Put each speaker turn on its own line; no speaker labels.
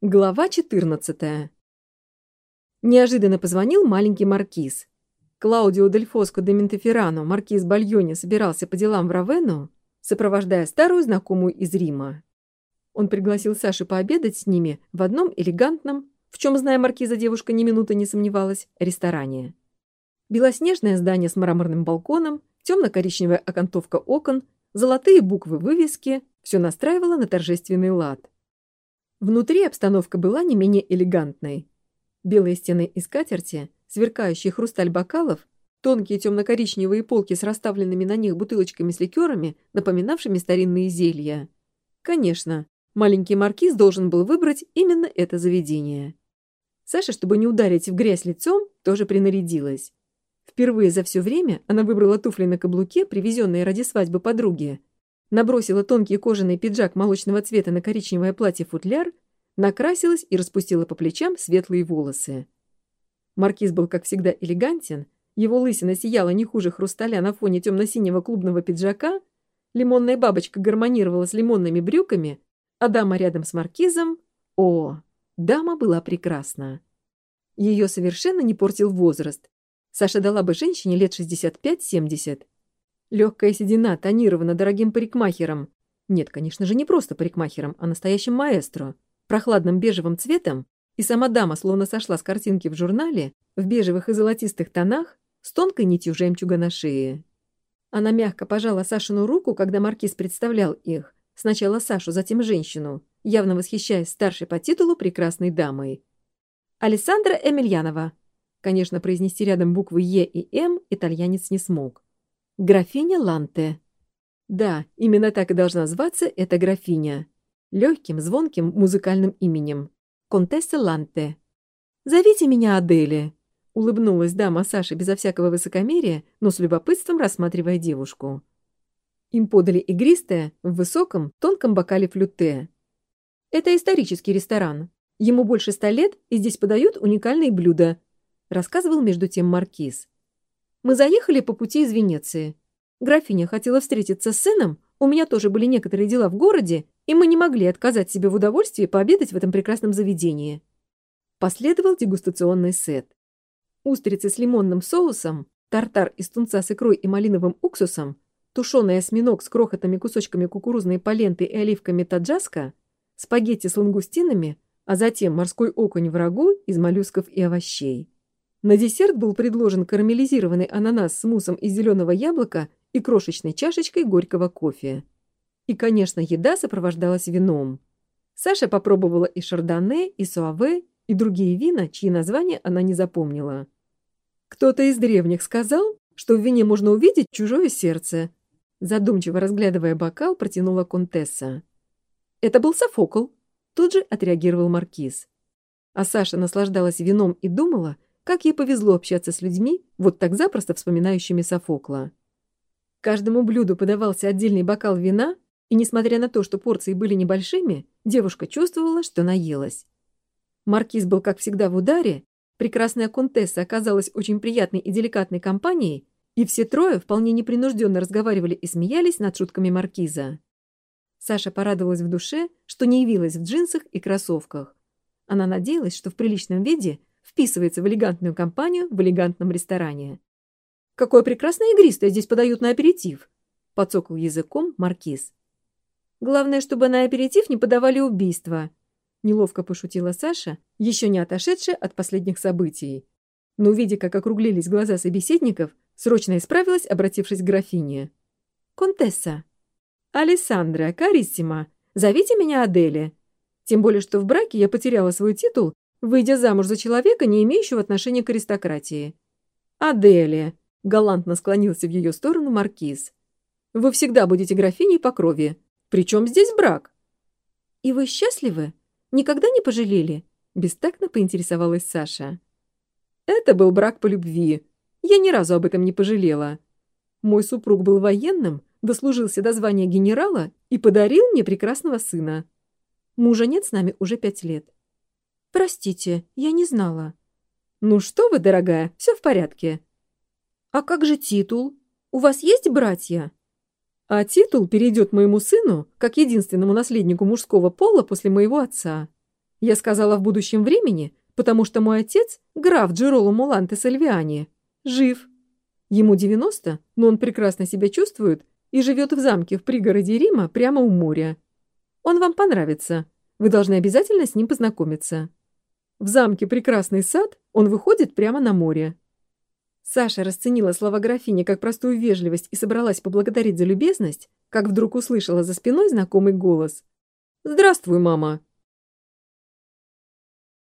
Глава 14. Неожиданно позвонил маленький маркиз. Клаудио Дель Фоско де Ментеферрано, маркиз Бальони, собирался по делам в Равену, сопровождая старую знакомую из Рима. Он пригласил Сашу пообедать с ними в одном элегантном, в чем, зная маркиза, девушка ни минуты не сомневалась, ресторане. Белоснежное здание с мраморным балконом, темно-коричневая окантовка окон, золотые буквы вывески – все настраивало на торжественный лад. Внутри обстановка была не менее элегантной. Белые стены из скатерти, сверкающий хрусталь бокалов, тонкие темно-коричневые полки с расставленными на них бутылочками с ликерами, напоминавшими старинные зелья. Конечно, маленький маркиз должен был выбрать именно это заведение. Саша, чтобы не ударить в грязь лицом, тоже принарядилась. Впервые за все время она выбрала туфли на каблуке, привезенные ради свадьбы подруги, набросила тонкий кожаный пиджак молочного цвета на коричневое платье-футляр, накрасилась и распустила по плечам светлые волосы. Маркиз был, как всегда, элегантен, его лысина сияла не хуже хрусталя на фоне темно-синего клубного пиджака, лимонная бабочка гармонировала с лимонными брюками, а дама рядом с маркизом... О, дама была прекрасна. Ее совершенно не портил возраст. Саша дала бы женщине лет 65-70. Легкая седина тонирована дорогим парикмахером. Нет, конечно же, не просто парикмахером, а настоящим маэстро. Прохладным бежевым цветом, и сама дама словно сошла с картинки в журнале, в бежевых и золотистых тонах, с тонкой нитью жемчуга на шее. Она мягко пожала Сашину руку, когда маркиз представлял их. Сначала Сашу, затем женщину, явно восхищаясь старшей по титулу прекрасной дамой. «Алессандра Эмильянова». Конечно, произнести рядом буквы «Е» и «М» итальянец не смог. Графиня Ланте. Да, именно так и должна зваться эта графиня. Легким, звонким музыкальным именем. Контесса Ланте. «Зовите меня Адели», — улыбнулась дама Саши безо всякого высокомерия, но с любопытством рассматривая девушку. Им подали игристое в высоком, тонком бокале флюте. «Это исторический ресторан. Ему больше ста лет, и здесь подают уникальные блюда», — рассказывал между тем маркиз. Мы заехали по пути из Венеции. Графиня хотела встретиться с сыном, у меня тоже были некоторые дела в городе, и мы не могли отказать себе в удовольствии пообедать в этом прекрасном заведении. Последовал дегустационный сет. Устрицы с лимонным соусом, тартар из тунца с икрой и малиновым уксусом, тушеный осьминог с крохотными кусочками кукурузной паленты и оливками таджаска, спагетти с лангустинами, а затем морской окунь в рагу из моллюсков и овощей. На десерт был предложен карамелизированный ананас с муссом из зеленого яблока и крошечной чашечкой горького кофе. И, конечно, еда сопровождалась вином. Саша попробовала и шардоне, и суаве, и другие вина, чьи названия она не запомнила. Кто-то из древних сказал, что в вине можно увидеть чужое сердце. Задумчиво разглядывая бокал, протянула контесса. Это был Софокл. Тут же отреагировал маркиз. А Саша наслаждалась вином и думала, как ей повезло общаться с людьми, вот так запросто вспоминающими Софокла. Каждому блюду подавался отдельный бокал вина, и, несмотря на то, что порции были небольшими, девушка чувствовала, что наелась. Маркиз был, как всегда, в ударе, прекрасная контесса оказалась очень приятной и деликатной компанией, и все трое вполне непринужденно разговаривали и смеялись над шутками маркиза. Саша порадовалась в душе, что не явилась в джинсах и кроссовках. Она надеялась, что в приличном виде вписывается в элегантную компанию в элегантном ресторане. «Какое прекрасное игристое здесь подают на аперитив!» — подсокал языком маркиз. «Главное, чтобы на аперитив не подавали убийства», — неловко пошутила Саша, еще не отошедшая от последних событий. Но, увидя, как округлились глаза собеседников, срочно исправилась, обратившись к графине. «Контесса!» «Алессандра, Кариссима, зовите меня Адели. Тем более, что в браке я потеряла свой титул выйдя замуж за человека, не имеющего отношения к аристократии. «Аделия», — галантно склонился в ее сторону маркиз, — «вы всегда будете графиней по крови. Причем здесь брак?» «И вы счастливы? Никогда не пожалели?» — бестактно поинтересовалась Саша. «Это был брак по любви. Я ни разу об этом не пожалела. Мой супруг был военным, дослужился до звания генерала и подарил мне прекрасного сына. Мужа нет с нами уже пять лет. «Простите, я не знала». «Ну что вы, дорогая, все в порядке». «А как же титул? У вас есть братья?» «А титул перейдет моему сыну, как единственному наследнику мужского пола после моего отца. Я сказала в будущем времени, потому что мой отец, граф Джероло Муланте Сальвиани, жив. Ему 90, но он прекрасно себя чувствует и живет в замке в пригороде Рима прямо у моря. Он вам понравится. Вы должны обязательно с ним познакомиться. В замке прекрасный сад, он выходит прямо на море. Саша расценила слова графини как простую вежливость и собралась поблагодарить за любезность, как вдруг услышала за спиной знакомый голос. «Здравствуй, мама!»